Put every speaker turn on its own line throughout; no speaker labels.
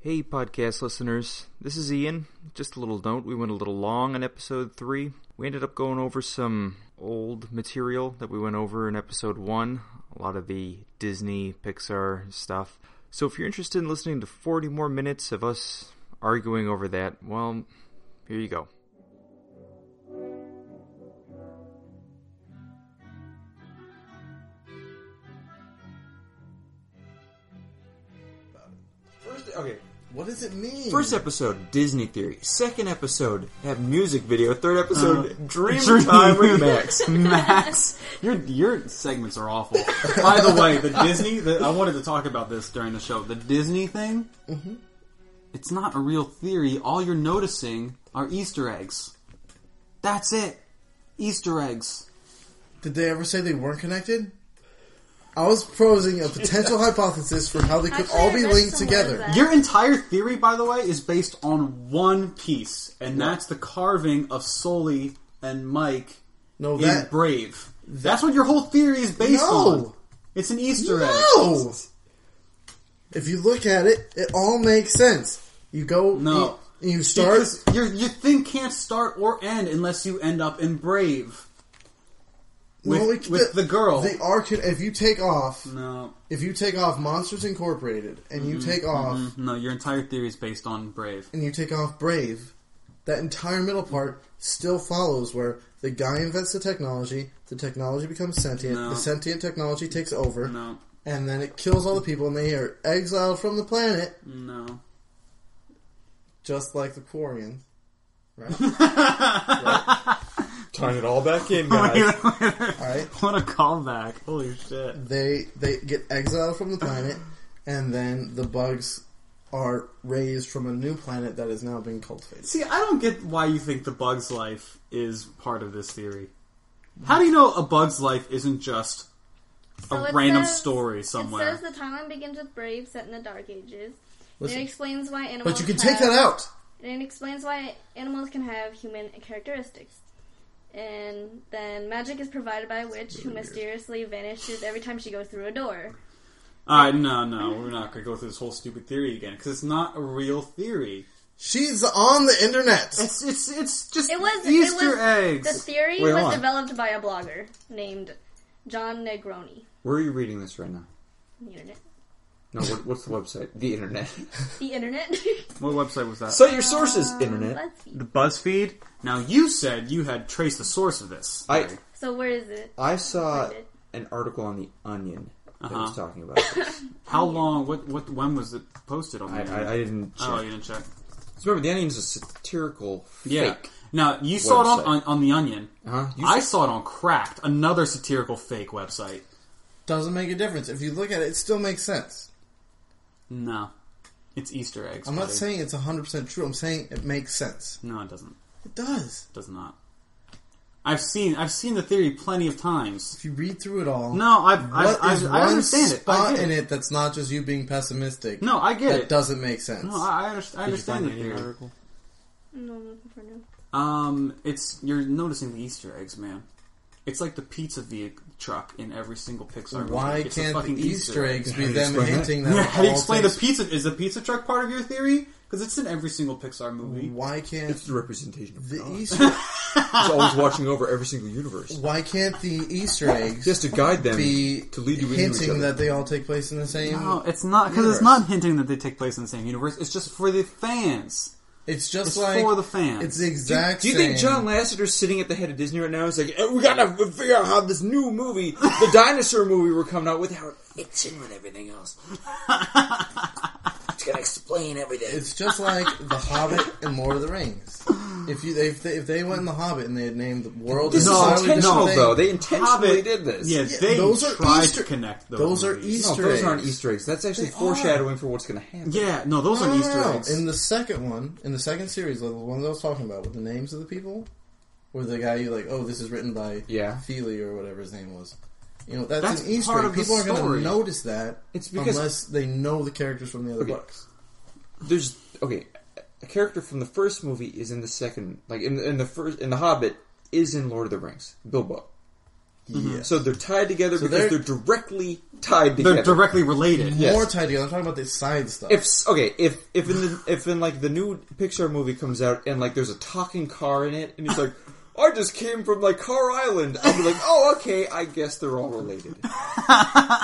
Hey, podcast listeners. This is Ian. Just a little note. We went a little long on episode 3. We ended up going over some old material that we went over in episode 1. A lot of the Disney, Pixar stuff. So if you're interested in listening to 40 more minutes of us arguing over that, well, here you go.
Okay.
What does it mean?
First episode, Disney theory. Second episode, have music video. Third episode, dream,
Dream
time with Max.
Max, your your segments are awful. By the way, the Disney. The, I wanted to talk about this during the show. The Disney thing.
Mm-hmm.
It's not a real theory. All you're noticing are Easter eggs. That's it. Easter eggs.
Did they ever say they weren't connected? I was proposing a potential hypothesis for how they could
Actually,
all
I
be linked
somewhere
together.
that-
Your entire theory, by the way, is based on one piece, and that's the carving of Sully and Mike
No,
in
that
Brave. That's what your whole theory is based
No.
on. It's an Easter egg.
no. If you look at it, it all makes sense. You go,
No.
you, you start.
Because your your thing can't start or end unless you end up in Brave. With,
it-
with the, girl.
The arc. If you take off,
no,
if you take off Monsters Incorporated, and you mm-hmm, take mm-hmm. off,
no, your entire theory is based on Brave.
and you take off Brave, that entire middle part still follows where the guy invents the technology, the technology becomes sentient,
No.
the sentient technology takes over,
No,
and then it kills all the people, and they are exiled from the planet,
no.
just like the Quarians. Right?
Tying it all back in,
all
what
right.
a callback! Holy shit!
They they get exiled from the planet, and then the bugs are raised from a new planet that is now being cultivated.
See, I don't get why you think the bug's life is part of this theory. How do you know a bug's life isn't just
So
a
it
random
says-
story somewhere?
It says the timeline begins with Brave, set in the Dark Ages.
Listen,
it explains why animals.
but you can take
have-
that out.
And it explains why animals can have human characteristics. And then magic is provided by a witch who mysteriously vanishes every time she goes through a door.
Alright, no, no, we're not going to go through this whole stupid theory again because it's not a real theory.
She's on the internet.
It's it's it's just
It was
Easter
it was,
eggs.
The theory
Wait,
was
on.
developed by a blogger named Jon Negroni.
Where are you reading this right now?
The internet.
No, what, what's the website? The internet.
The internet.
What website was that?
Cite your sources, internet.
Uh, BuzzFeed.
the BuzzFeed. Now you said you had traced the source of this.
I
theory.
So where is it?
I saw
Find it.
an article on the Onion that
Uh-huh.
was talking about this.
How long? What what? When was it posted on?
I,
the
I, I didn't check.
Oh, you didn't check.
So remember, the Onion's a satirical
Yeah.
fake.
Now you saw it
Website.
on, on on the Onion.
Uh-huh. You
I
saw-
saw it on Cracked, another satirical fake website.
Doesn't make a difference. If you look at it, it still makes sense.
No, it's Easter eggs.
I'm not
buddy.
saying it's 100% true. I'm saying it makes sense.
No, it doesn't.
It does.
It does not. I've seen I've seen the theory plenty of times.
If you read through it all,
No, I've,
what
I've,
is
I've, I
one
understand it. I
spot
get
in
it.
it that's not just you being pessimistic?
No, I get
that
it.
doesn't make sense.
No, I, I understand, I
Did you
understand
find
the
any
theory.
article?
No, I'm looking for now.
Um, it's you're noticing the Easter eggs, man. It's like the pizza vehicle truck in every single Pixar movie.
Why
It's
can't the
fucking
Easter eggs be them hinting that?
Yeah, how do you
all
explain
takes-
the pizza? Is the pizza truck part of your theory? Because it's in every single Pixar movie.
Why can't
It's the representation of
the
God.
Easter?
He's always watching over every single universe.
why can't the Easter eggs
Just to guide them
be
to lead you into each
hinting
other.
that they all take place in the same?
No, it's not because it's
Universe.
not hinting that they take place in the same universe. It's just for the fans.
It's just
It's
like
for the fans.
It's the
Do,
exact.
do you
same.
think John Lasseter's sitting at the head of Disney right now? He's like, "Eh, we gotta figure out how this new movie, the dinosaur movie we're coming out with, how it fits in with everything else. it's gonna explain everything.
It's just like The Hobbit and Lord of the Rings. If you if they, if they went in The Hobbit and they had named the world
this
an
No,
is
entirely
intentional,
different thing,
though. They intentionally
Hobbit-
did this.
Yeah,
Yeah,
they
those are
tried
Easter-
to connect those.
those are
movies.
no,
Easter
those
eggs.
aren't Easter eggs. That's actually
They
foreshadowing for what's gonna happen.
Yeah, no, those
No,
are
no,
Easter
no.
eggs.
In the second one, in the second series, the one that I was talking about with the names of the people, where the guy you like, oh, this is written by
Yeah.
Feely or whatever his name was. You know, that's,
That's
an Easter
part
egg.
of the
People aren't going to notice that
It's because-
unless they know the characters from the other
Okay.
books.
There's okay. A character from the first movie is in the second, like in the, in the first in the Hobbit is in Lord of the Rings. Bilbo.
Yeah.
So they're tied together
So
because they're,
they're-
directly tied together.
They're directly related.
Yes.
More tied together. I'm talking about the side stuff.
if okay, if if in the if in like the new Pixar movie comes out and like there's a talking car in it and it's like, I just came from like Car Island, I'll be like, oh okay, I guess they're all related.
I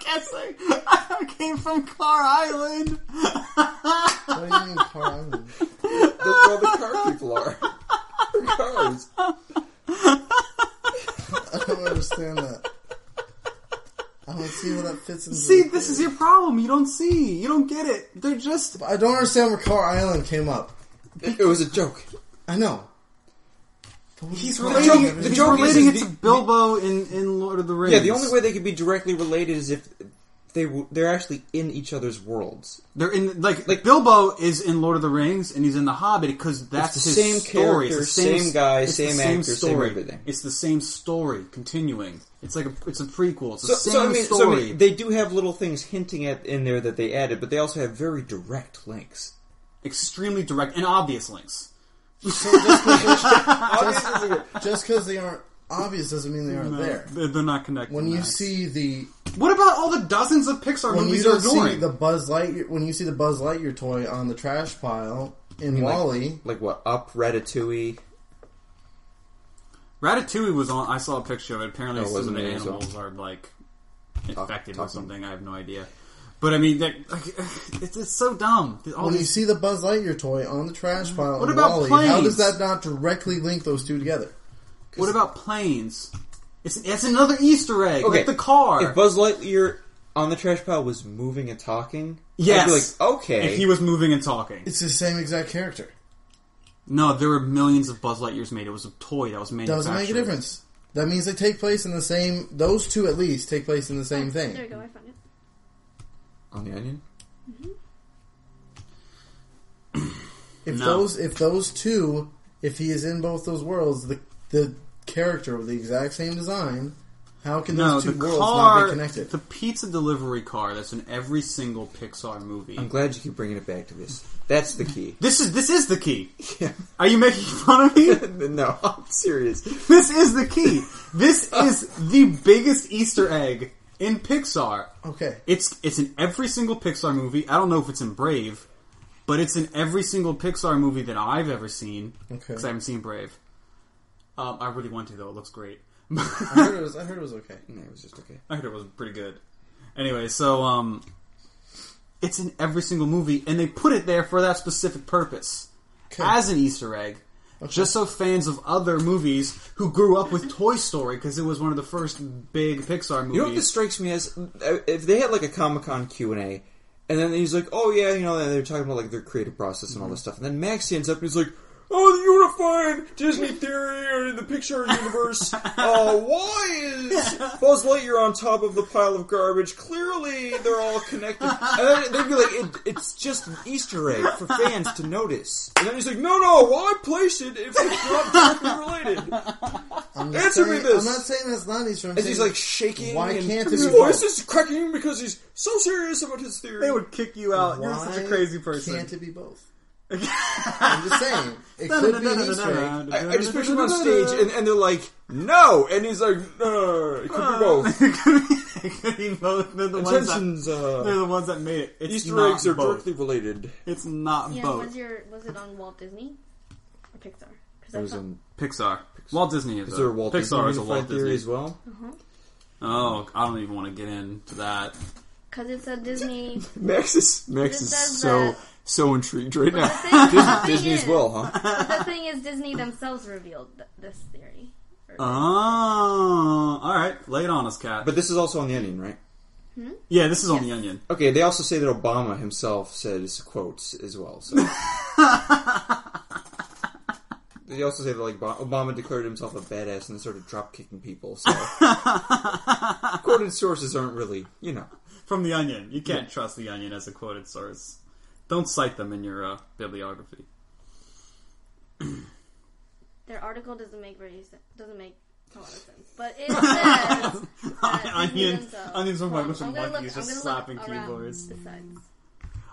guess I, I came from Car Island.
what do you mean, Car Island?
That's where all the car people are. They're cars.
I don't understand that. I don't see how that fits in.
See,
the
this is your problem. You don't see. You don't get it. They're just.
I don't understand where Car Island came up.
It, was a joke.
I know.
He's relating,
the
he's
joke is-
relating
is
it to
the-
Bilbo in, in Lord of the Rings.
Yeah, the only way they could be directly related is if they w- they're actually in each other's worlds.
They're in like,
Like-
Bilbo is in Lord of the Rings and he's in The Hobbit because that's
the
his
same
story.
character,
it's the same,
same guy,
it's the
same actor, same
story.
everything.
It's the same story continuing. It's like a it's a prequel. It's the same
I mean, so, I
story.
mean, they do have little things hinting at in there that they added, but they also have very direct links.
Extremely direct and obvious links.
So just because
Obviously,
just because they aren't obvious doesn't mean they aren't there.
They're, they're not connected.
When you
Max.
see the
what about all the dozens of Pixar
when you
movies you're
don't see
ignoring?
the Buzz Lightyear when you see the Buzz Lightyear toy on the trash pile in
like-
WALL-E,
like what? Up, Ratatouille.
Ratatouille was on. I saw a picture of it. Apparently, oh,
No, it
some of
wasn't
the
me, so-
animals are like infected
talk
with
to them.
something. I have no idea. But I mean, that, like, it's, it's so dumb. All
when you see the Buzz Lightyear toy on the trash mm-hmm. pile
What
in
about
WALL-E, how does that not directly link those two together?
what about planes? It's it's another Easter egg,
Okay,
like the car.
If Buzz Lightyear on the trash pile was moving and talking,
yes,
I'd be like, okay.
if he was moving and talking.
It's the same exact character.
No, there were millions of Buzz Lightyears made. It was a toy that was manufactured.
Doesn't make a difference. That means they take place in the same. Those two at least take place in the same oh, thing.
There
thing.
we go. I found it.
On the onion. Mm-hmm.
If
No.
those, if those two, if he is in both those worlds, the the character with the exact same design, how can
No,
those
the
two worlds
car,
not be connected?
the pizza delivery car that's in every single Pixar movie.
I'm glad you keep bringing it back to this. That's the key.
This is this is the key.
Yeah.
Are you making fun of me?
no, I'm serious.
This is the key. This is the biggest Easter egg in Pixar.
Okay,
It's it's in every single Pixar movie. I don't know if it's in Brave, but it's in every single Pixar movie that I've ever seen.
Okay.
Because I haven't seen Brave. Um, I really want to though. It looks great.
I heard it was. I heard it was okay.
No, it was just okay.
I heard it was pretty good. Anyway, so um, it's in every single movie, and they put it there for that specific purpose
Okay.
as an Easter egg. Just so fans of other movies who grew up with Toy Story, because it was one of the first big Pixar movies.
You know what this strikes me as? If they had like a Comic Con Q and A, and then he's like, "Oh yeah, you know," and they're talking about like their creative process and all this stuff, and then Max stands up and he's like. Oh, the unified Disney theory or the Pixar universe. uh, why is Buzz Lightyear on top of the pile of garbage? Clearly, they're all connected. And then they'd be like, it, "It's just an Easter egg for fans to notice." And then he's like, "No, no, why place it if it's not directly related?"
I'm
Answer me this.
I'm not saying that's not Easter. I'm
As he's like shaking.
Why
and
can't
his voice is cracking because he's so serious about his theory.
they would kick you out. You're such a crazy person.
Can't it be both? I'm just saying it could be an Easter egg.
I, I just picture him on stage, and, and they're like, "No," and he's like, "No, it could be both."
It could be both. They're the ones that,
Intentions,
they're
uh,
the ones that made it. It's
Easter
not
eggs are
both.
directly related.
It's not
Yeah,
both.
was your was it on Walt Disney or Pixar? Because
It was in,
Pixar. Walt Disney is,
is
a,
there a Walt
Pixar
Disney
is a
unified
Walt
theory
Disney
as well?
Oh, I don't even want to get into that.
because it's a Disney.
Max is Max
It
is
says
so
that-
so intrigued right now.
the thing, the thing
Disney
is,
as well, huh?
But the thing is, Disney themselves revealed th- this theory.
Oh, all right. Lay it on us, cat.
But this is also on the Onion, right? Hmm?
yeah, this is on the Onion.
Okay, they also say that Obama himself says quotes as well. So they also say that like Bo- Obama declared himself a badass and then started drop kicking people. So quoted sources aren't really, you know.
From the Onion. You can't trust the Onion as a quoted source. Don't cite them in your uh, bibliography.
Their article doesn't make very sen- doesn't make a lot of sense, but it says that Disney
Onion-
themselves-
Onions from
Hold on,
Microsoft
I'm gonna
Monkeys
look-
just
I'm gonna look
slapping
around
keyboards.
Besides,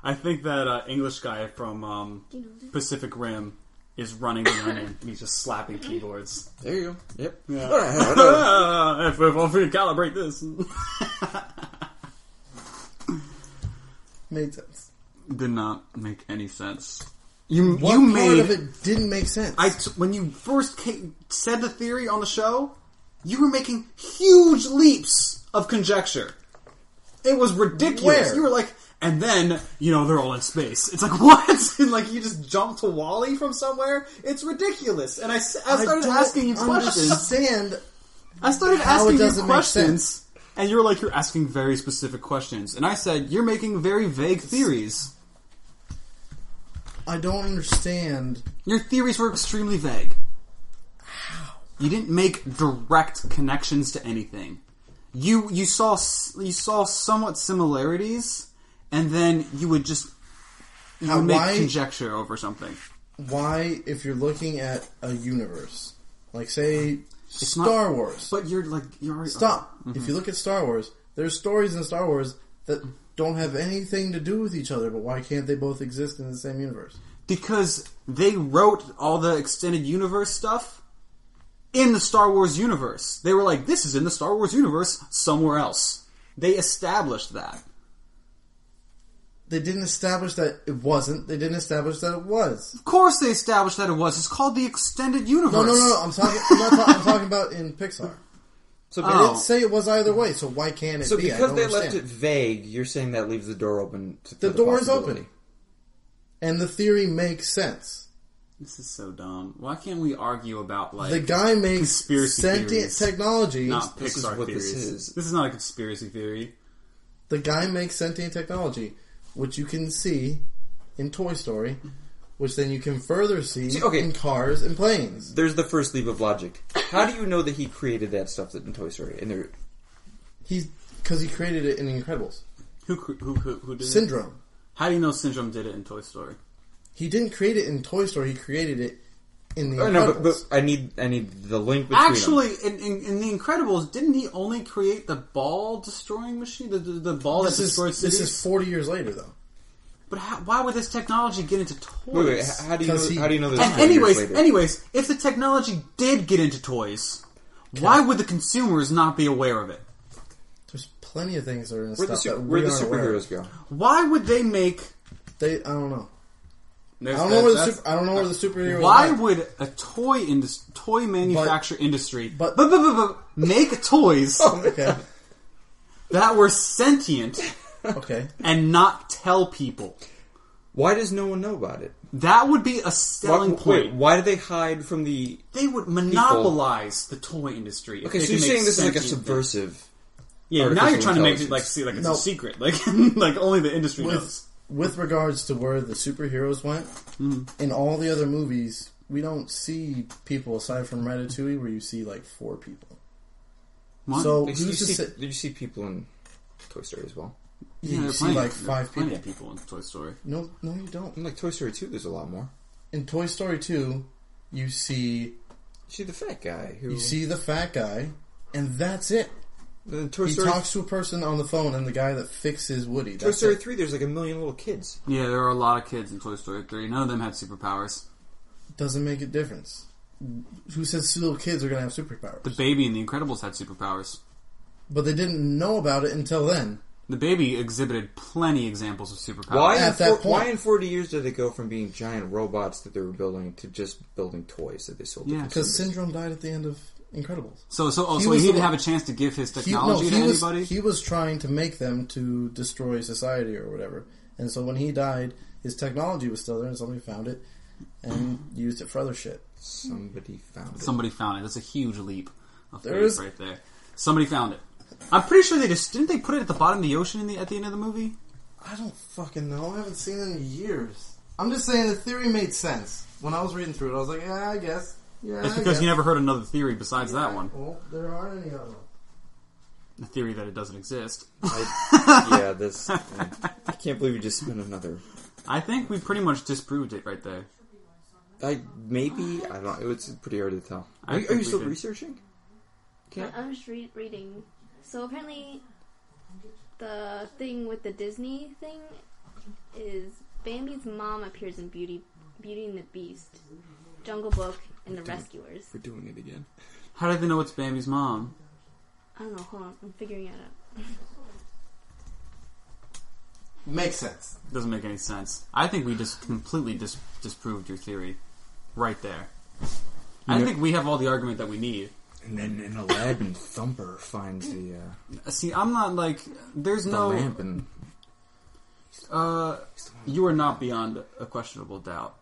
I think that uh, English guy from um,
do you know this?
Pacific Rim is running the onion. and He's just slapping keyboards.
There you go. Yep.
Yeah. if, if I'll recalibrate this.
Made sense.
Did not make any sense. You
What
you
part
made
of it didn't make sense?
I t- when you first came, said the theory on the show, you were making huge leaps of conjecture. It was ridiculous.
Where?
You were like, and then you know they're all in space. It's like what? and like you just jumped to WALL-E from somewhere. It's ridiculous. And I, s- I started
don't
asking you questions.
Understand?
I started
how it
asking you
doesn't make
questions, and you were like, you're asking very specific questions. And I said, you're making very vague theories.
I don't understand.
Your theories were extremely vague. How? You didn't make direct connections to anything. You you saw you saw somewhat similarities, and then you would just you
How-
would make
why-
conjecture over something.
Why, if you're looking at a universe, like say
not-
Star Wars,
But you're like you're already,
stop.
Mm-hmm.
If you look at Star Wars, there's stories in Star Wars that don't have anything to do with each other. But why can't they both exist in the same universe?
because they wrote all the extended universe stuff in the Star Wars universe. They were like, this is in the Star Wars universe somewhere else. They established that.
They didn't establish that it wasn't. They didn't establish that it was.
Of course, they established that it was. It's called the extended universe.
No, no, no. no. I'm talking. I'm, ta- I'm talking about in Pixar.
So,
They
Oh.
didn't say it was either way. So why can't it
so
be? I
because
don't
they
understand.
left it vague, you're saying that leaves the door open. To, for
The door is open. and the theory makes sense.
This is so dumb. Why can't we argue about like
The guy makes
conspiracy
sentient
theories.
technology.
not
This is
Pixar
what this
theories?
is.
This is not a conspiracy theory.
The guy makes sentient technology, which you can see in Toy Story, which then you can further see
See, okay.
in cars and planes.
There's the first leap of logic. How do you know that he created that stuff that in Toy Story? And there,
He's because he created it in Incredibles.
Who who who, who did it?
Syndrome.
How do you know Syndrome did it in Toy Story?
He didn't create it in Toy Story. He created it in The
oh,
Incredibles.
no, but, but I need I need the link between them.
Actually, in, in, in The Incredibles, didn't he only create the ball destroying machine? The, the, the ball
this
that
is
destroyed cities?
this is forty years later though.
But how, why would this technology get into toys?
Wait, wait, how do you know,
'Cause he-
how do you know this?
and anyways, anyways, if the technology did get into toys, why would the consumers not be aware of it?
There's plenty of things that are in
where the,
stuff
su-
that
where
we
the
aren't aware of.
superheroes go?
Why would they make?
They, I don't know. I don't know where the
that's-
super, I don't know where the superhero.
Why
went.
would a toy indus- toy manufacturer industry
but-
but, but, but, but make toys
Okay,
that were sentient
okay.
and not tell people?
Why does no one know about it?
That would be a
Why,
selling
wait,
point.
why do they hide from the?
They would monopolize the toy industry. if
Okay,
they
so you're saying this is like a
sentient things.
subversive.
Yeah, now you're trying to make it like see like it's
No.
a secret, like like only the industry
with
knows.
with regards to where the superheroes went
Mm-hmm.
in all the other movies, we don't see people aside from Ratatouille where you see like four people.
What?
So
Did you, see,
say?
did you see people in Toy Story as well?
Yeah,
Yeah,
you see
plenty-
like five people.
of people in Toy Story.
No, no, you don't.
In like Toy Story two, there's a lot more.
In Toy Story two, you see
You see the fat guy who.
you see the fat guy, and that's it.
Toy
He
Story.
talks to a person on the phone, and the guy that fixes Woody.
Toy Story
it.
three, there's like a million little kids.
Yeah, there are a lot of kids in Toy Story 3. None of them had superpowers.
Doesn't make a difference. Who says little kids are gonna have superpowers?
The baby in The Incredibles had superpowers.
but they didn't know about it until then.
The baby exhibited plenty examples of superpowers.
Why?
At
in
that
four-
point.
Why in forty years did they go from being giant robots that they were building to just building toys that they sold? to
Yeah.
Because? Syndrome died at the end of Incredibles.
So, so, oh,
He
so he didn't
one-
have a chance to give his
He, no,
technology
he
to
was,
anybody?
he was trying to make them to destroy society or whatever. And so when he died, his technology was still there, and somebody found it and used it for other shit.
Somebody found it.
Somebody found it. That's a huge leap of
There
faith
is-
right there. Somebody found it. I'm pretty sure they just didn't they put it at the bottom of the ocean in the, at the end of the movie.
I don't fucking know. I haven't seen it in years. I'm just saying the theory made sense. When I was reading through it, I was like, yeah, I guess. Yeah,
it's
I
because
guess.
you never heard another theory besides that one.
Well, there aren't any other ones.
The theory that it doesn't exist.
I, yeah, this. I can't believe we just spent another.
I think we pretty much disproved it right there.
I maybe I don't. know. It pretty hard to tell. Are, you- are you still
did.
researching? Okay.
I'm just re- reading. So apparently, the thing with the Disney thing is Bambi's mom appears in Beauty Beauty and the Beast, Jungle Book, and the Rescuers.
We're doing it again.
How did they know it's Bambi's mom?
I don't know. Hold on, I'm figuring it out.
Makes sense.
Doesn't make any sense. I think we just completely dis- disproved your theory right there. I
Yeah.
think we have all the argument that we need.
And then in Aladdin, Thumper finds the uh,
See, I'm not like there's
the
no.
lamp and
Uh, you are not beyond a questionable doubt.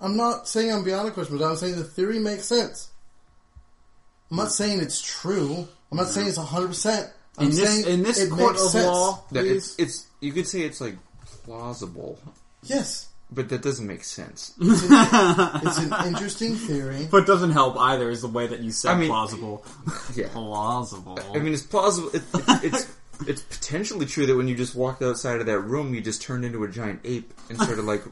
I'm not saying I'm beyond a question, but I'm saying the theory makes sense. I'm not saying it's true. I'm not saying it's 100%. I'm
In this
saying
in this
it
court
makes
of
sense.
law,
that
please.
it's, it's you could say it's like plausible,
Yes.
But that doesn't make sense.
It's an interesting theory.
But doesn't help either is the way that you said
I mean-
plausible.
Yeah,
Plausible.
I mean it's plausible. It, it, it's it's potentially true that when you just walked outside of that room, you just turned into a giant ape and started like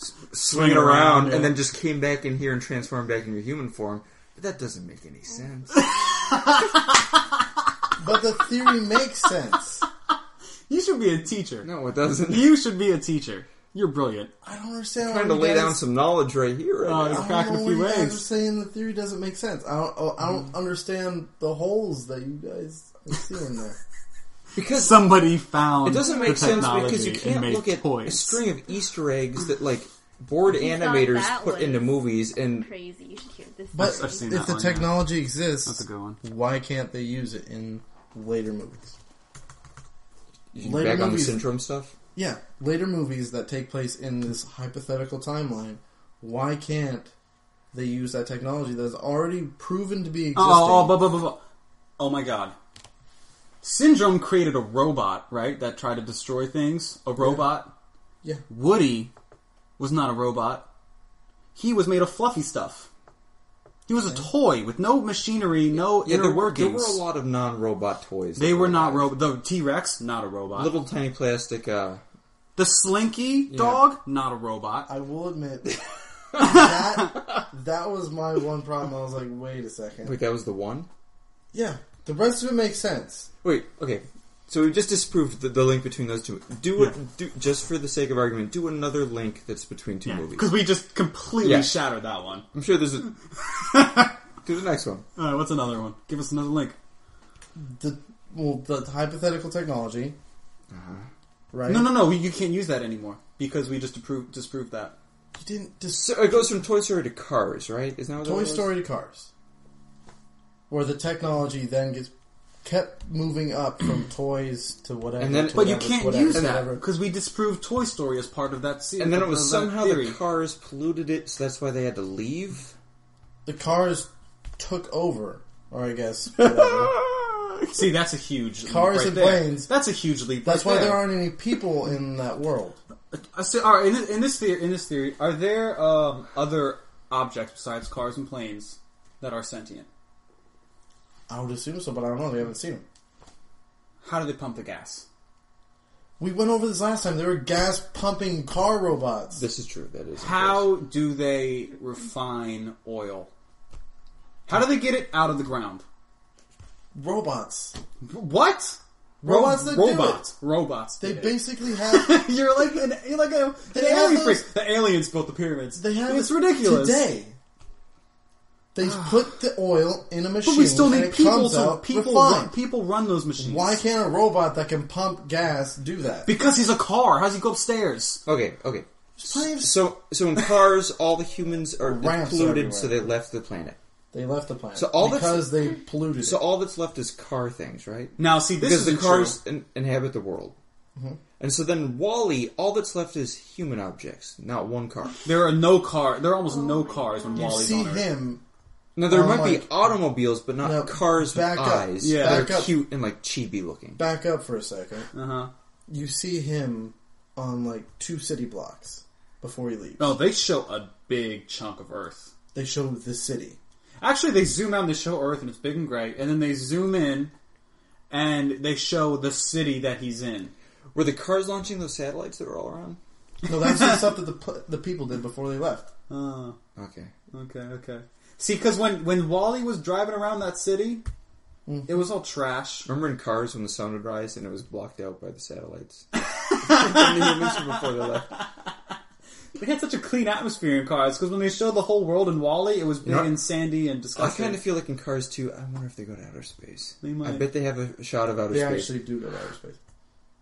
s- swinging
around,
around,
yeah.
and then just came back in here and transformed back into your human form. But that doesn't make any sense.
But the theory makes sense.
you should be a teacher.
No, it doesn't.
You should be a teacher. You're brilliant.
I don't understand.
trying to lay
guys,
down some knowledge right here. Oh, right
Oh,
now.
I
cracking
don't
a
know
few
why you guys are saying the theory doesn't make sense. I don't. oh, I don't hmm. understand the holes that you guys are seeing there.
because
Somebody found
It doesn't
the
make sense because you can't look at
toys.
a string of Easter eggs that like board
You
animators put
was-
into movies, and
Crazy. You should hear this.
But
I've- I've seen
if
that
the
one, yeah.
technology exists,
That's a good one.
why can't they use it in later movies?
you
Later
back on the syndrome stuff.
Yeah, later movies that take place in this hypothetical timeline. Why can't they use that technology that's already proven to be existing?
Oh, oh, oh my god. Syndrome created a robot, right, that tried to destroy things. A robot.
yeah,
Woody was not a robot. He was made of fluffy stuff. He was a toy with no machinery, no
Yeah,
inner
there were, there were a lot of non-robot toys.
they were not robot. The T Rex, not a robot.
Little tiny plastic. uh
the Slinky dog, not a robot.
I will admit that that was my one problem. I was like, wait a second.
Wait, that was the one.
Yeah, the rest of it makes sense.
Wait, okay. So we just disproved the, the link between those two. Do it, do just for the sake of argument. Do another link that's between two movies.
Because we just completely
Yeah.
shattered that one.
I'm sure there's a. do the next one.
All right, what's another one? Give us another link.
The well, the hypothetical technology, uh-huh. Right?
No, no, no. You can't use that anymore because we just disproved, disproved that.
you didn't. Dis-
it goes from Toy Story to Cars, right? Isn't that what
Toy
was?
Story to Cars, where the technology then gets kept moving up from toys to whatever.
And then-
to
But you can't
whatever,
use
to
that because we disproved Toy Story as part of that series.
And then it was somehow
theory.
the cars polluted it, so that's why they had to leave.
the cars took over, or I guess whatever.
See, that's a huge leap
Cars
right
and
there.
planes.
That's a huge leap.
That's
right
why
there.
there aren't any people in that world.
Uh, so, all right, in this, in this theory, in this theory, are there um, other objects besides cars and planes that are sentient?
I would assume so, but I don't know. They haven't seen them.
How do they pump the gas?
We went over this last time. There were gas pumping car robots.
This is true. That is
How do they refine oil? How do they get it out of the ground?
Robots.
What?
Robots that do
robots. Robots.
They
did it.
basically have.
you're like an you're like a, an
They have
alien
those-
freak. The aliens built the pyramids.
They have
it's
it
ridiculous.
today. They ah. put the oil in a machine,
But we still
and
need
it
people
comes
to
out
people
refined.
run, people run those machines.
Why can't a robot that can pump gas do that?
Because he's a car. How's he go upstairs?
Okay, okay.
Plenty of-
So, so in cars, all the humans are
Ramps
polluted, so they left the planet.
They left the planet
So all that's-
because they polluted
So
it.
all that's left is car things, right?
Now, see, this
because
is
the
the
cars in, inhabit the world. And so then WALL-E, all that's left is human objects, not one car.
There are no car. There are almost no cars when
You
WALL-E's
see
on Earth.
him.
Now there
Oh,
might be automobiles, but not
No,
cars with
back up.
eyes.
Yeah.
that
Back
are
up.
cute and like chibi looking.
Back up for a second.
Uh huh.
You see him on like two city blocks before he leaves.
No, they show a big chunk of Earth.
They show the city.
Actually, they zoom out and they show Earth and it's big and gray, and then they zoom in and they show the city that he's in.
Were the cars launching those satellites that were all around?
No, that's the stuff that the the people did before they left.
Uh,
Okay.
okay, okay. See, because when when WALL-E was driving around that city,
Mm.
it was all trash.
Remember in cars when the sun would rise and it was blocked out by the satellites? From the humans from before they left.
They had such a clean atmosphere in Cars because when they showed the whole world in WALL-E, it was big
know,
and sandy and disgusting.
I
disgusting.
kind of feel like in Cars 2, I wonder if they go to outer space.
They might.
I bet they have a shot of outer
They
space.
actually do go to outer space.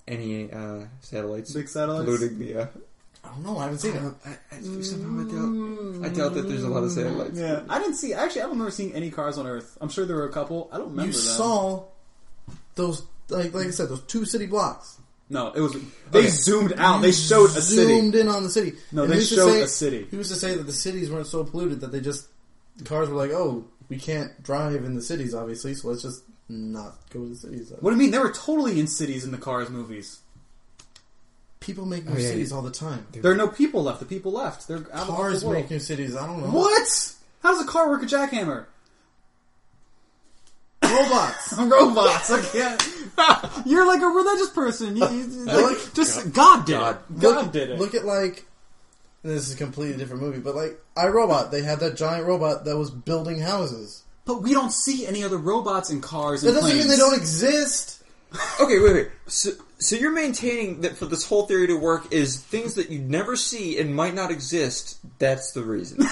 Any uh, satellites
Big satellites?
polluting the. Uh,
I don't know. I haven't seen it.
I, I, somehow I doubt. I doubt that there's a lot of satellites.
Yeah, I didn't see. Actually, I don't remember seeing any cars on Earth. I'm sure there were a couple. I don't remember.
You
them.
saw those, like like I said, those two city blocks.
No, it was. They
Okay.
zoomed out. They showed a city.
Zoomed in on the city.
No,
And
they
he used to
showed
say-
a city.
He used to say that the cities weren't so polluted that they just the cars were like, oh, we can't drive in the cities, obviously, so let's just not go to the cities.
What do you mean? They were totally in cities in the Cars movies.
People make oh, new
Oh, yeah,
cities
yeah.
all the time.
There are no people left. The people left. They're out
Cars
of the world.
make new cities. I don't know.
What? How does a car work a jackhammer?
Robots.
Robots. I can't. You're like a religious person. You, you- like,
like-
just God, did
God.
it. God
look,
did it.
Look at like. and This is a completely different movie, but like iRobot, they had that giant robot that was building houses.
but we don't see any other robots in cars.
That
And
doesn't
planes.
mean they don't exist.
Okay, wait, wait. So, so you're maintaining that for this whole theory to work is things that you never see and might not exist. That's the reason.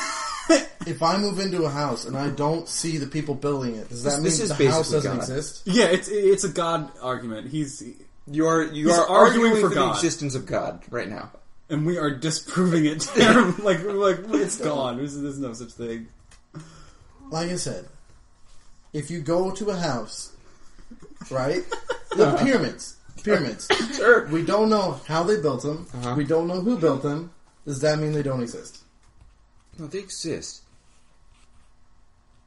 If I move into a house and I don't see the people building it, does that
This- this
mean
is
the house doesn't
God.
exist?
Yeah, it's it's a God argument. He's
You are you are
arguing
arguing,
for
for,
God.
the existence of God right now.
and we are disproving it. like like it's gone. There's, there's no such thing.
Like I said, if you go to a house, right? The pyramids. Pyramids.
Sure.
We don't know how they built them.
Uh-huh.
We don't know who built them. Does that mean they don't exist?
No, they exist.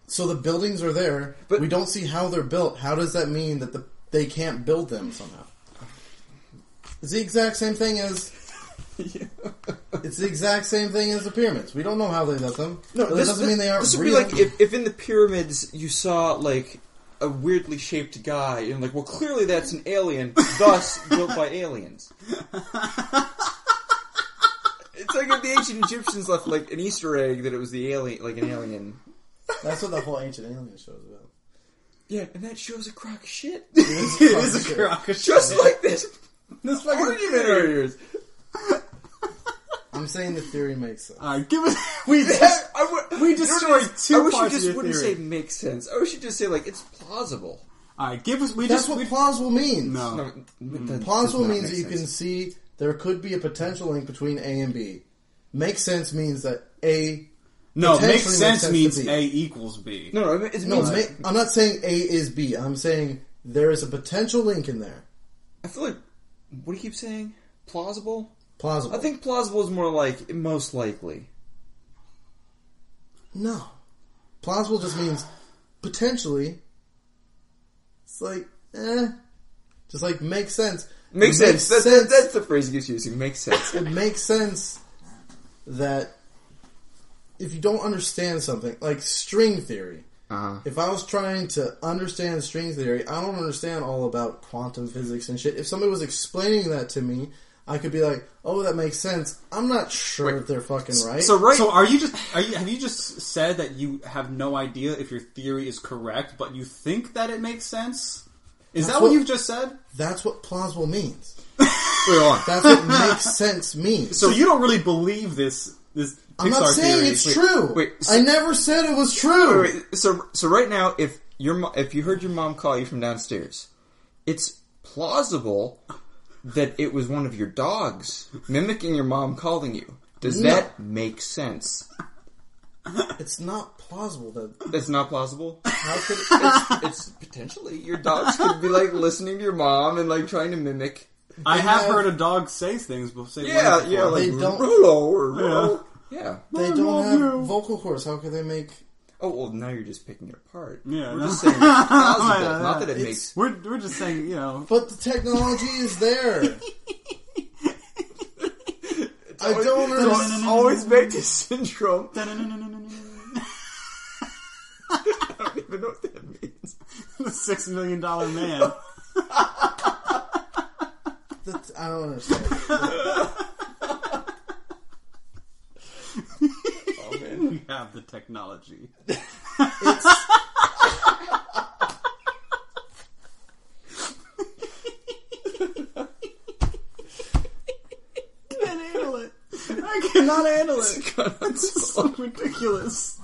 So the buildings are there, but
But-
we don't see how they're built. How does that mean that the they can't build them somehow? It's the exact same thing as it's the exact same thing as the pyramids. We don't know how they built them.
No,
but that
this,
doesn't mean they aren't
This would
real.
be like if, if in the pyramids you saw like a weirdly shaped guy, and like, well, clearly that's an alien, thus built by aliens. it's like if the ancient Egyptians left like an Easter egg that it was the alien, like an alien.
That's what the whole ancient alien show is about.
Yeah, and that shows a crock of shit.
it is a crock of shit.
Just like this
this fucking
argument our ears.
I'm saying the theory makes sense.
All right, give us. We just,
I would,
We
you know what
destroyed two
I wish
parts
you
of
just
your
wouldn't
theory.
say makes sense. I wish you just say like it's plausible.
all right, give us. We
That's
just.
what
we,
plausible means.
no.
No, that
Plausible
not
means
make
that you can see there could be a potential link between A and B. Makes sense means that A.
No,
potentially
makes
makes
sense
sense
means. A equals B.
No, no, it
No,
means
ma- I'm not saying A is B. I'm saying there is a potential link in there.
I feel like what do you keep saying? Plausible?
Plausible.
I think plausible is more like most likely.
no. Plausible just means potentially. It's like eh, just like makes sense.
Makes
It
sense. That's,
sense.
that's the phrase he keeps using. Makes sense.
it makes sense that if you don't understand something like string theory,
Uh-huh.
if I was trying to understand string theory, I don't understand all about quantum physics and shit. If somebody was explaining that to me, I could be like, "Oh, that makes sense." I'm not sure
Wait,
if they're fucking right.
So right,
So are you just? Are you? Have you just said that you have no idea if your theory is correct, but you think that it makes sense? Is that what,
what-
you've just said?
That's what plausible means.
wait, hold on.
That's what makes sense means.
So you don't really believe this? This Pixar
I'm not saying
theory?
it's true.
wait,
I never said it was true.
Wait, wait, so so right now, if your if you heard your mom call you from downstairs, it's plausible that it was one of your dogs mimicking your mom calling you. Does
No.
that make sense?
It's not plausible that
That's not plausible.
how could
It's, it's potentially your dogs could be like listening to your mom and like trying to mimic.
I have
have-
heard a dog say things. But say
Yeah,
words
yeah,
before.
like
They don't-
Rulo or Rulo. Yeah.
they don't have vocal cords? How could they make?
Oh well, now you're just picking it apart.
Yeah,
we're
no.
just saying it's plausible, not that it
it's-
makes.
we're we're just saying, you know.
But the technology is there. I don't understand.
Always back to syndrome. I don't even know what that means.
the six million dollar man.
That- I don't understand.
Oh man.
we have the technology.
It's
can't handle it. I I cannot handle it. It's so ridiculous.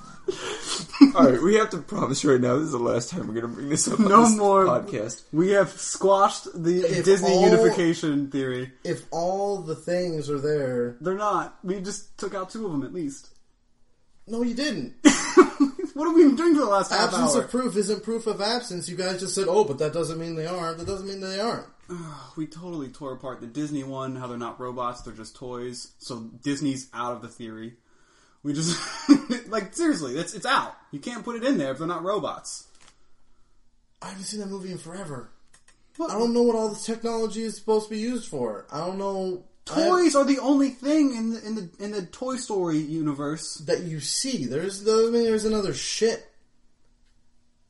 All right, we have to promise right now. This is the last time we're going to bring this up.
No
on this
more-
podcast.
We have squashed the
If
Disney
all-
unification theory.
If all the things are there,
They're not. We just took out two of them at least.
no, you didn't.
What have we been doing for the last half
Absence
hour?
of proof isn't proof of absence. You guys just said, "Oh, but that doesn't mean they aren't." That doesn't mean they aren't.
We totally tore apart the Disney one, how they're not robots, they're just toys. So Disney's out of the theory. We just like seriously, it's it's out. You can't put it in there if they're not robots.
I haven't seen that movie in forever.
What?
I don't know what all this technology is supposed to be used for. I don't know. I have-
Toys are the only thing in the in the in the Toy Story universe.
that you see. There's doesn't mean there's another shit.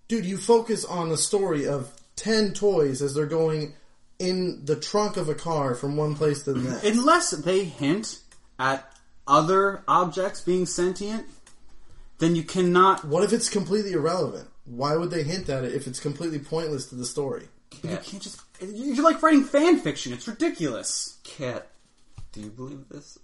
Dude, you focus on the story of ten toys as they're going in the trunk of a car from one place to the next.
Unless they hint at other objects being sentient, then you cannot.
what if it's completely irrelevant? Why would they hint at it if it's completely pointless to the story?
You can't just. You're like writing fan fiction. It's ridiculous.
Cat, do you believe this?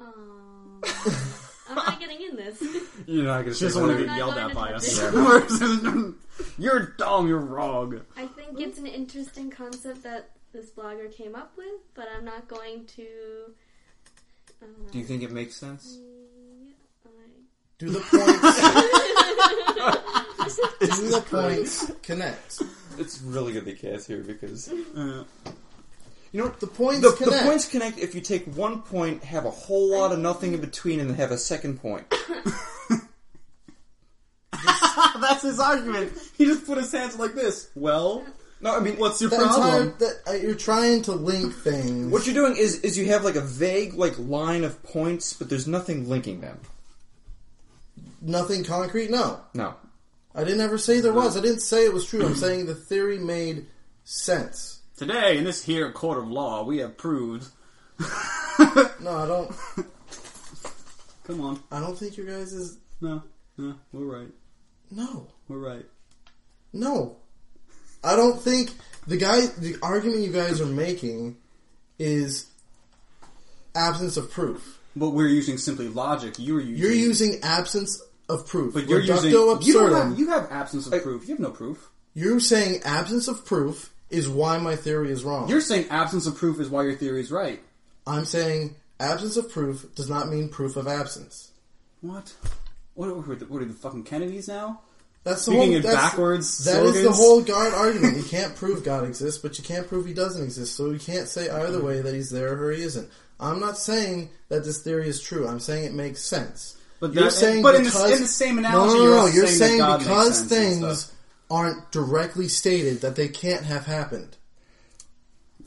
Um, I'm not getting in this.
You're not going to
She doesn't want to get yelled at by
touch
us. you're dumb. You're wrong.
I think it's an interesting concept that this blogger came up with, but I'm not going to. Uh,
Do you think it makes sense?
Do the points? do the points connect?
It's really good that Cat's here because
Uh,
You know what? The points
the, the
connect.
points connect if you take one point, have a whole lot of nothing in between, and then have a second point.
that's his argument. He just put his hands like this. Well,
No, I mean,
what's your
The entire,
problem?
uh, you're trying to link things.
what you're doing is is you have like a vague like line of points, but there's nothing linking them.
Nothing concrete? No.
No,
I didn't ever say there was. I didn't say it was true. I'm saying the theory made sense.
Today, in this here court of law, we have proved.
No, I don't.
Come on.
I don't think you guys is.
No, no, we're right.
No,
We're right.
no. I don't think the guy. The argument you guys are making is absence of proof.
But we're using simply logic. You're using.
You're using absence of proof.
But you're
Reductio
using. You, don't have, you have absence of proof. You have no proof.
You're saying absence of proof is why my theory is wrong.
You're saying absence of proof is why your theory is right.
I'm saying absence of proof does not mean proof of absence.
What? What are, we, what are the fucking Kennedys now?
That's the
Speaking
whole,
in
that's-
backwards
That is the whole God argument. You can't prove God exists, but you can't prove He doesn't exist. So we can't say either way that He's there or He isn't. I'm not saying that this theory is true. I'm saying it makes sense.
But
you're
that-
saying
but in the-
because
in the same
no,
analogy,
no, no,
you're
You're
saying
saying because things. Aren't directly stated that they can't have happened.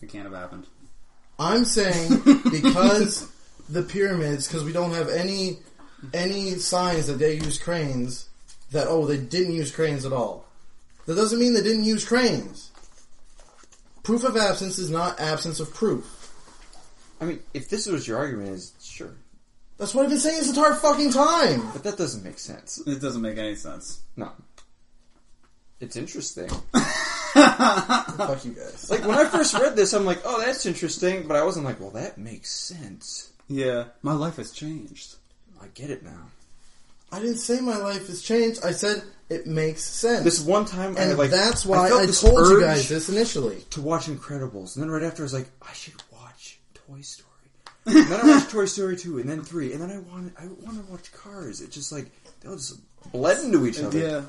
It can't have happened.
I'm saying because the pyramids, because we don't have any any signs that they use cranes, that oh they didn't use cranes at all. That doesn't mean they didn't use cranes. Proof of absence is not absence of proof.
I mean, if this was your argument, is sure,
That's what I've been saying this entire fucking time.
but that doesn't make sense.
It doesn't make any sense.
No, it's interesting.
Fuck you guys.
Like when I first read this, I'm like, oh, that's interesting, but I wasn't like, well, that makes sense.
Yeah, my life has changed.
I get it now.
I didn't say my life has changed. I said it makes sense.
This one time, I
and
like
that's why I,
this
told you guys this initially.
to watch Incredibles, and then right after, I was like, I should watch Toy Story. and then I watched Toy Story two, and then three, and then I wanted, I wanted to watch Cars. It just like they all just bled into each other.
Yeah.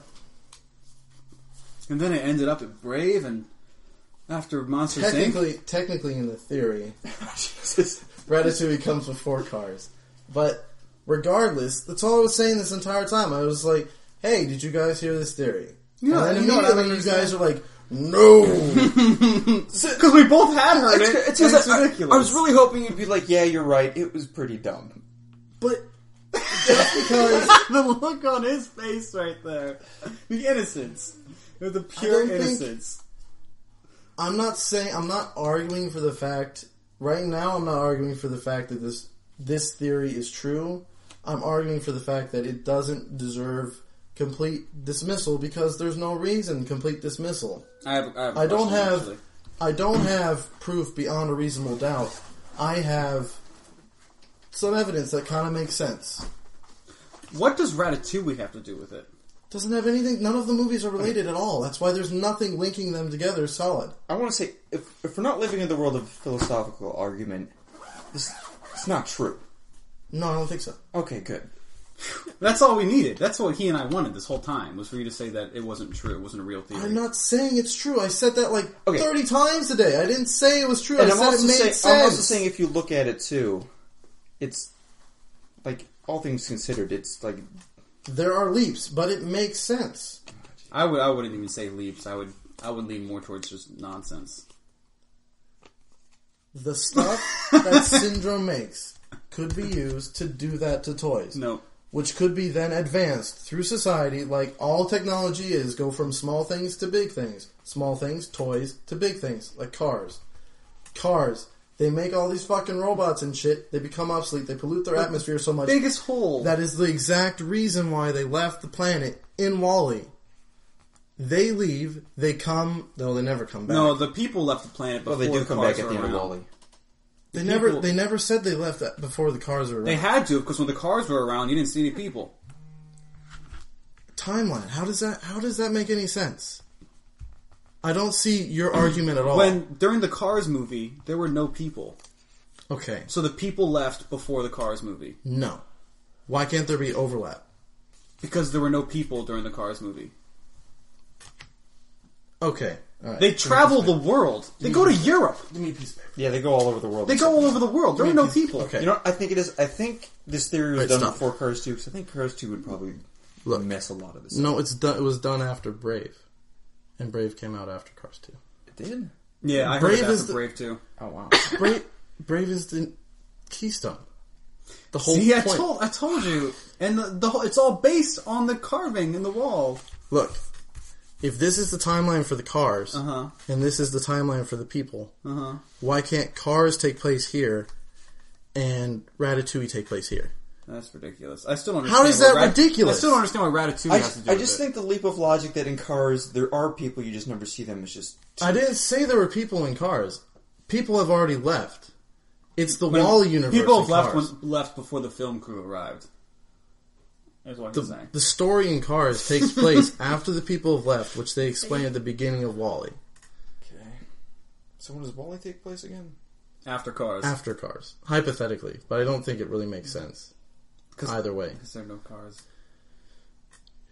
And then it ended up at Brave, and after Monsters Inc.
Technically, technically, in the theory,
Jesus.
Ratatouille comes with four cars. But regardless, that's all I was saying this entire time. I was like, "Hey, did you guys hear this theory?"
Yeah,
and then
you
immediately you guys are like, "No."
Because we both had heard
It's,
it.
it's,
it's
I,
ridiculous.
I was really hoping you'd be like, yeah, you're right. It was pretty dumb.
but just because
the look on his face right there. The innocence. It was the pure
don't think-
innocence.
I'm not saying I'm not arguing for the fact right now. I'm not arguing for the fact that this this theory is true. I'm arguing for the fact that it doesn't deserve complete dismissal because there's no reason complete dismissal.
I have. I, have a
I don't have
actually.
I don't have proof beyond a reasonable doubt I have some evidence that kind of makes sense.
What does Ratatouille have to do with it?
Doesn't have anything. None of the movies are related at all. That's why there's nothing linking them together solid.
I want to say, if, if we're not living in the world of philosophical argument, this it's not true.
No, I don't think so.
Okay, good.
That's all we needed. That's what he and I wanted this whole time was for you to say that it wasn't true. It wasn't a real theory.
I'm not saying it's true. I said that like
Okay.
30 times today. I didn't say it was true.
And
I
I'm
said
also,
it made
saying,
sense.
I'm also saying if you look at it too, it's like all things considered, it's like
there are leaps, but it makes sense.
I would. I wouldn't even say leaps. I would. I would lean more towards just nonsense.
The stuff that Syndrome makes could be used to do that to toys.
No.
Which could be then advanced through society like all technology is go from small things to big things. Small things, toys, to big things, like cars. Cars. They make all these fucking robots and shit. They become obsolete. They pollute their atmosphere so much.
Biggest hole.
That is the exact reason why they left the planet in WALL-E. They leave, they come, no, they never come back.
no, the people left the planet oh, before
well, they do
the
come
cars
back at the end of. WALL-E.
they
the
never,
people-
they never said they left that before the cars were around.
They had to because when the cars were around, you didn't see any people.
Timeline. How does that? How does that make any sense? I don't see your argument at all.
When during the Cars movie, there were no people,
okay,
so the people left before the Cars movie
no. Why can't there be overlap?
because there were no people during the Cars movie.
Okay, all right.
They travel the world. They go to Europe.
Give me a piece of paper.
Yeah, they go all over the world.
They go all over the world. There were no people.
Okay.
You know, I think it is. I think this theory was
Right,
done
stop.
before Cars 2, because I think Cars 2 would probably
Look.
mess a lot of this.
No, it's done. It was done after Brave, and Brave came out after Cars Two.
It did.
Yeah, I
Brave
heard that
is
for
the-
Brave too.
Oh wow.
Brave, Brave is the keystone. The whole
See, I told, I told you, and the, the whole, it's all based on the carving in the wall.
Look, if this is the timeline for the cars,
Uh huh.
and this is the timeline for the people,
Uh huh.
why can't Cars take place here, and Ratatouille take place here?
That's ridiculous. I still don't understand.
How is that
Rat-
ridiculous?
I still don't understand why Ratatouille
I,
has to do
I
with
just
it.
think the leap of logic that in Cars there are people you just never see them is just.
I didn't say there were people in Cars. People have already left. It's the
When
WALL-E universe.
People
in
left
Cars.
when, left before the film crew arrived. Is what he's
the,
saying.
the story in Cars takes place after the people have left, which they explain at the beginning of WALL-E.
Okay. So when does WALL-E take place again?
After Cars,
After Cars, hypothetically, but I don't think it really makes sense.
'Cause-
Either way,
because there are no cars.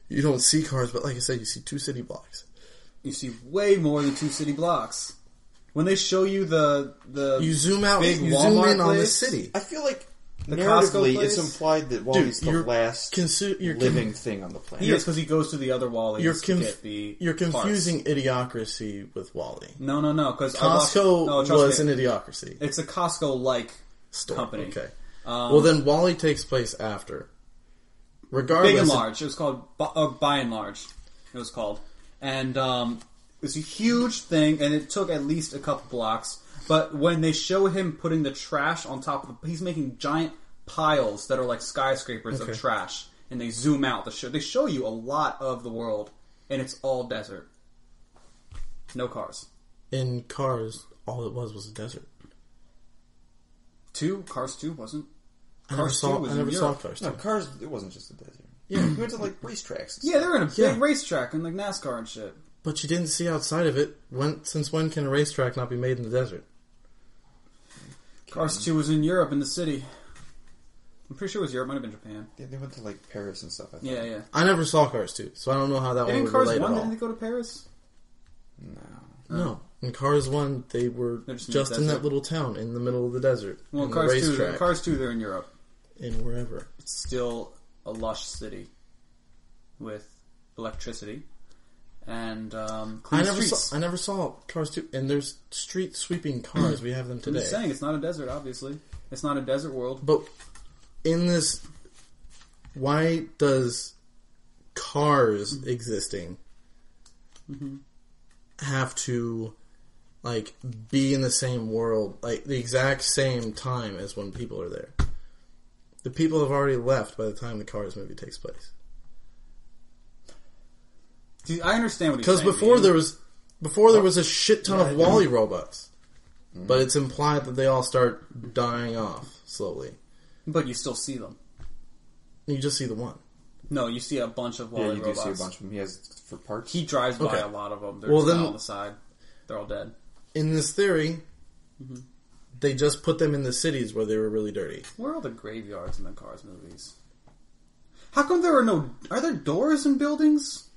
you don't see cars, but like I said, you see two city blocks.
You see way more than two city blocks. When they show you the the
You zoom out,
Big
you zoom
Walmart
in on the
place?
city.
I feel like
The
narratively
Costco
it's
place?
implied that WALL-E's the
you're
last
consu- you're con-
living thing on the planet.
he is because he goes to the other WALL-E's
You're,
to
conf-
get the
you're
parts.
confusing idiocracy with WALL-E.
No, no, no. Because
Costco
no,
was
me,
an idiocracy
It's a Costco like
store.
company.
Okay.
Um,
well, then WALL-E takes place after. Regardless,
big and large. It was called by, uh, Buy n Large. It was called, and um, it was a huge thing, and it took at least a couple blocks. But when they show him putting the trash on top of the, he's making giant piles that are like skyscrapers
Okay.
of trash, and they zoom out. The show they show you a lot of the world, and it's all desert, no cars.
in Cars, all it was was a desert.
Two Cars two wasn't.
I never
Cars
saw.
2 was
I
in
never saw
Europe.
Cars.
No,
two.
Cars. It wasn't just a desert.
Yeah.
You went to like racetracks.
Yeah, they're in a big
Yeah.
racetrack and like NASCAR and shit.
But you didn't see outside of it. When since when can a racetrack not be made in the desert?
Cars two was in Europe in the city. I'm pretty sure it was Europe. Might have been Japan.
Yeah, they went to like Paris and stuff. I think.
Yeah, yeah.
I never saw Cars two, so I don't know how that one
And in
would
Cars
relate
one,
all.
didn't they go to Paris?
No.
No, in Cars one, they were
They're just
just,
in the
in that little town in the middle of the desert,
Well,
in
Cars
the
two, Cars two, they're in Europe.
In wherever.
It's still a lush city with electricity and um, clean
I never
streets.
saw. I never saw Cars too, and there's street sweeping cars. we have them today.
I'm just saying, it's not a desert. Obviously, it's not a desert world.
But in this, why does cars existing have to like be in the same world, like the exact same time as when people are there? The people have already left by the time the Cars movie takes place.
See, I understand what he's
Because before there was, before there was a shit ton
Yeah,
of. WALL-E robots. Mm-hmm. but it's implied that they all start dying off slowly.
But you still see them.
You just see the one.
No, you see a bunch of WALL-E
Yeah,
WALL-E
you do see a bunch of them. He has for parts.
He drives by
Okay.
a lot of them. They're
Well,
just
then-
out on the side. They're all dead.
In this theory, mm-hmm. They just put them in the cities where they were really dirty.
Where are all the graveyards in the Cars movies? How come there are no? Are there doors in buildings?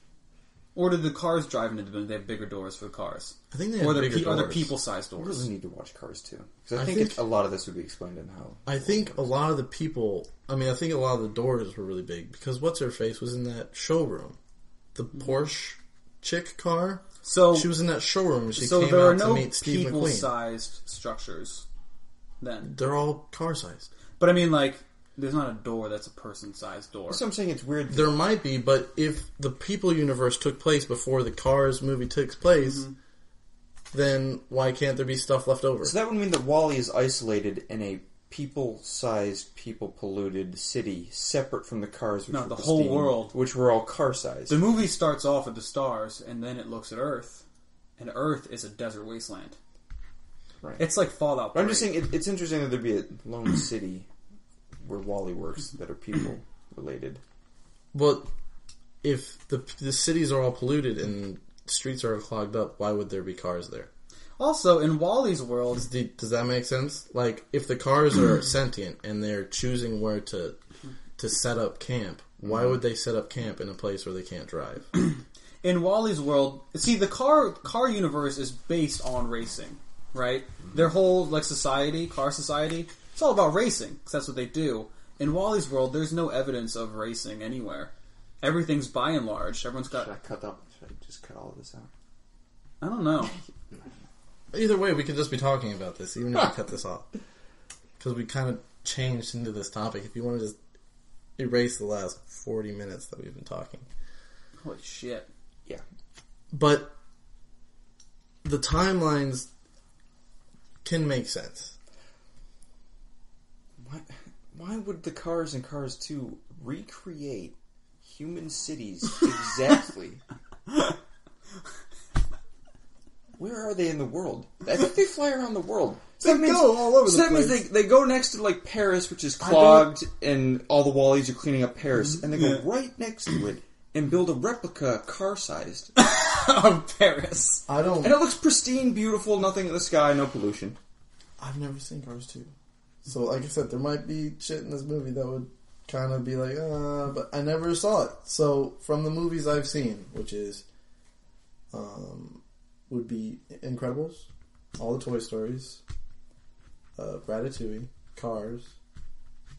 Or did the cars drive into the buildings? They have bigger doors for the cars.
I think they
Or
have
are
bigger
pe- are there people-sized
I
doors?
really need to watch Cars too because I,
I
think,
think-
it, a lot of this would be explained in how.
I think a lot of the people. I mean, I think a lot of the doors were really big because what's her face was in that showroom, the mm-hmm. Porsche chick car.
So,
She was in that showroom. She
so
came
there
out
are no
to meet Steve
people-sized structures. Then,
They're all car sized.
but I mean, like, there's not a door that's a person-sized door.
So I'm saying it's weird.
There might be, but if the People universe took place before the Cars movie takes place,
Mm-hmm.
then why can't there be stuff left over?
So that would mean that WALL-E is isolated in a people-sized, people-polluted city, separate from the cars. Which
No,
were
the whole
pristine,
world.
which were all car-sized.
The movie starts off at the stars, and then it looks at Earth, and Earth is a desert wasteland.
Right.
It's like Fallout.
But I'm just saying, it, it's interesting that there'd be a lone city where WALL-E works that are people related.
But if the the cities are all polluted and streets are clogged up, why would there be cars there?
Also, in WALL-E's world,
Does, the, does that make sense? Like, if the cars are sentient and they're choosing where to to set up camp, why mm-hmm. would they set up camp in a place where they can't drive?
in WALL-E's world, see the car car universe is based on racing, right? Their whole like society, car society, it's all about racing because that's what they do. In WALL-E's world, there's no evidence of racing anywhere. Everything's Buy n Large. Everyone's got.
Should I cut up? Should I just cut all of this out?
I don't know.
Either way, we could just be talking about this, even if we cut this off. Because we kind of changed into this topic. If you want to just erase the last 40 minutes that we've been talking.
Holy shit!
Yeah.
But the timelines can make sense.
Why, why would the Cars and Cars 2 recreate human cities exactly? Where are they in the world? I think they fly around the world. So that
They
means,
go all over
so
the
that means they, they go next to like Paris, which is clogged, and all the WALL-Es are cleaning up Paris, mm-hmm. and they go right next to it and build a replica car-sized,
of Paris.
I don't.
and it looks pristine, beautiful, nothing in the sky, no pollution.
I've never seen Cars 2. So, like I said, there might be shit in this movie that would kind of be like, uh, but I never saw it. So, from the movies I've seen, which is, um, would be Incredibles, all the Toy Stories, uh, Ratatouille, Cars,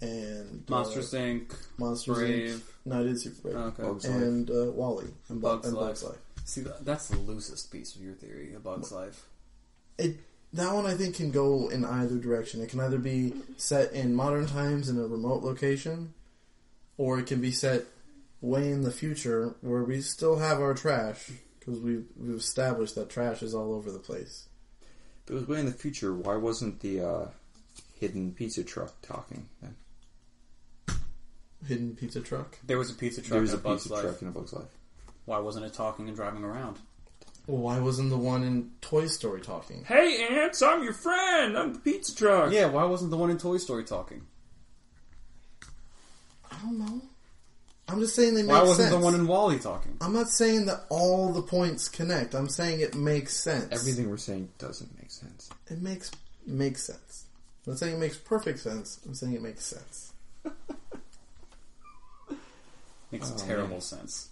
and uh,
Monsters Inc.
Monsters Inc.
Brave.
No, I did Super Brave.
Okay.
Bugs Life.
And uh, WALL-E and, Bu-
Bugs
and
Life.
Bugs Life.
See, that, that's the loosest piece of your theory, A Bug's Life.
It that one I think can go in either direction. It can either be set in modern times in a remote location, or it can be set way in the future where we still have our trash because we've we've established that trash is all over the place.
If it was way in the future, why wasn't the uh, hidden pizza truck talking then?
Hidden pizza truck.
There was a pizza truck
There was
in
a
A Bug's
pizza
Life.
truck in a Bug's Life.
Why wasn't it talking and driving around?
Well, why wasn't the one in Toy Story talking?
Hey, ants! I'm your friend. I'm the pizza truck.
Yeah, why wasn't the one in Toy Story talking?
I don't know. I'm just saying they make
Why wasn't
sense.
the one in WALL-E talking?
I'm not saying that all the points connect. I'm saying it makes sense.
Everything we're saying doesn't make sense.
It makes makes sense. I'm not saying it makes perfect sense. I'm saying it makes sense.
Makes
Oh,
terrible
man.
sense.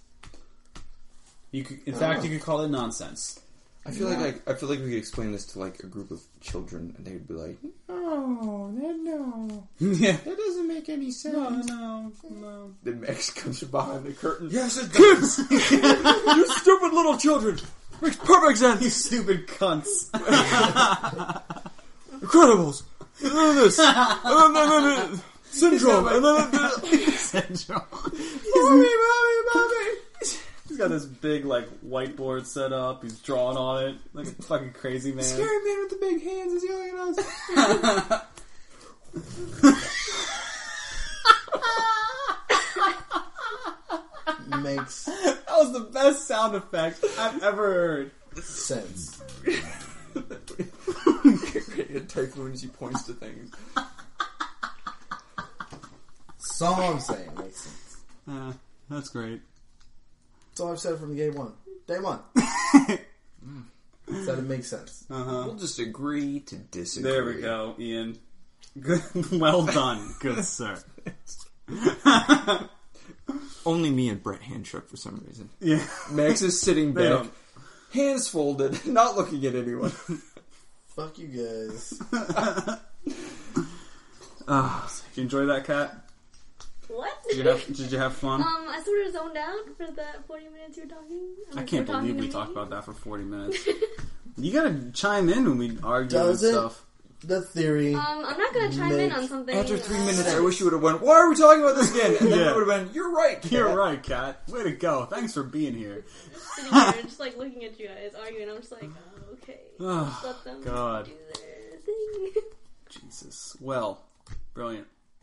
You could, in fact, you could call it nonsense.
I feel like I, I feel like we could explain this to like a group of children, and they would be like, "No, that no,
yeah.
that doesn't make any sense."
No, no, no.
Then Max comes behind the curtain.
Yes, it
Kids, you stupid little children, makes perfect sense.
You stupid cunts.
Incredibles, and then this, syndrome, and then, then
Syndrome.
mommy, mommy, mommy.
He's got this big like whiteboard set up. He's drawing on it like a fucking crazy man.
Scary man with the big hands is yelling at us.
Makes
That was the best sound effect I've ever heard.
sense.
hated Typhoon as he points to things.
That's all I'm saying. Makes sense.
Uh, that's great.
That's all I've said from day one. Day one. That it makes sense.
Uh huh.
We'll just agree to disagree.
There we go, Ian. Good. well done, good sir.
Only me and Brett hand shook for some reason.
Yeah.
Max is sitting
They
back,
don't-
hands folded, not looking at anyone.
Fuck you guys.
Uh, did you enjoy that, cat?
What?
Did you have Did you have fun?
um, I sort of zoned out for that 40 minutes you were talking.
I
Like,
can't
you were talking
believe we talked about that for forty minutes. you gotta chime in when we argue
Does
and
it?
stuff.
The theory.
Um, I'm not gonna chime in on something.
After three
uh,
minutes, I wish you would have went, why are we talking about this again? And then
Yeah.
it would have been, you're right. Kat."
You're right, cat. Way to go. Thanks for being here.
sitting here just like looking at you guys arguing. I'm just like, oh, okay,
Oh,
just let them
God.
do their thing.
Jesus. Well, brilliant.